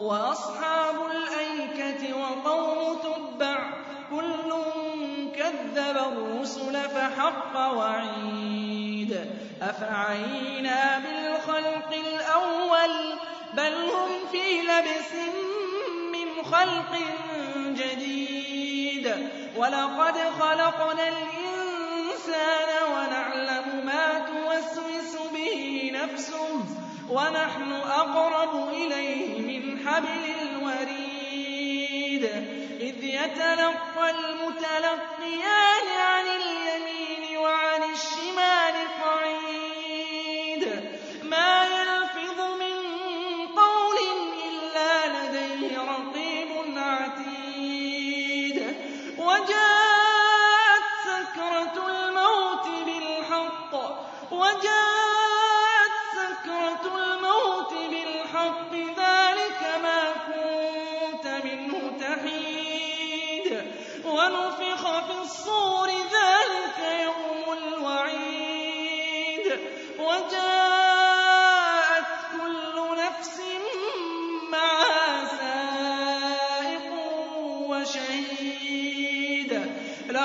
وأصحاب الأيكة وقوم تبع كل كذب الرسل فحق وعيد أفعينا بالخلق الأول بل هم في لبس من خلق جديد ولقد خلقنا الإنسان ونعلم ما توسوس به نفسه ونحن أقرب إليه يتلقى المتلقيان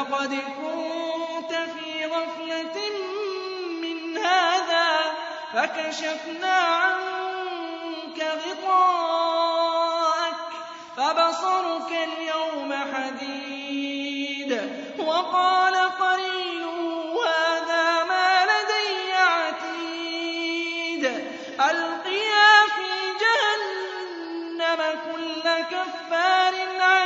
لقد كنت في غفلة من هذا فكشفنا عنك غطاءك فبصرك اليوم حديد وقال قرينه هذا ما لدي عتيد ألقيا في جهنم كل كفار عنيد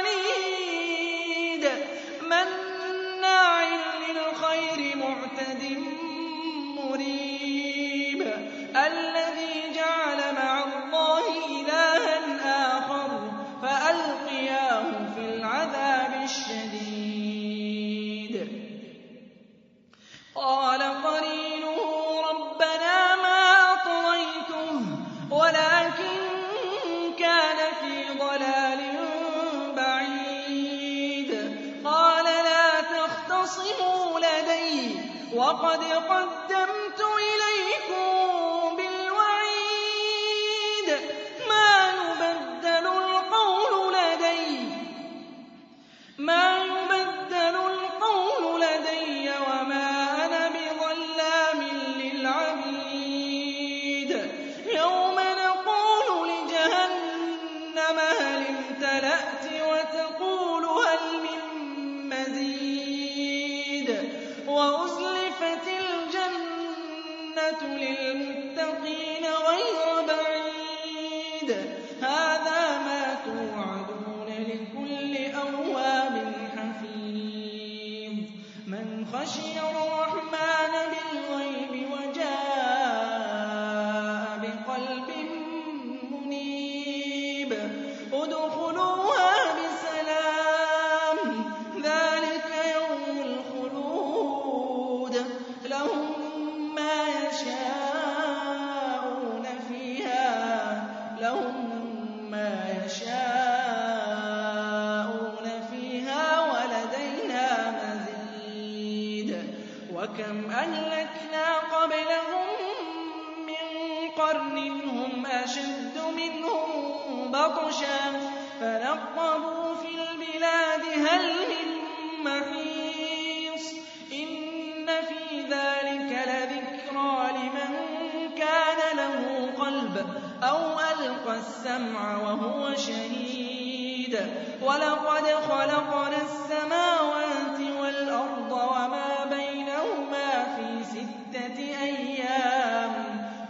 وقد قدمت لِّلْمُتَّقِينَ غَيْرَ بَعِيدٍ. وَكَمْ أَهْلَكْنَا قَبْلَهُم مِّن قَرْنٍ هُمْ أَشَدُّ مِنْهُم بَطْشًا فَنَقَّبُوا فِي الْبِلَادِ هَلْ مِن مَّحِيصٍ إِنَّ فِي ذَٰلِكَ لَذِكْرَىٰ لِمَن كَانَ لَهُ قَلْبٌ أَوْ أَلْقَى السَّمْعَ وَهُوَ شَهِيدٌ وَلَقَدْ خَلَقْنَا السَّمَاوَاتِ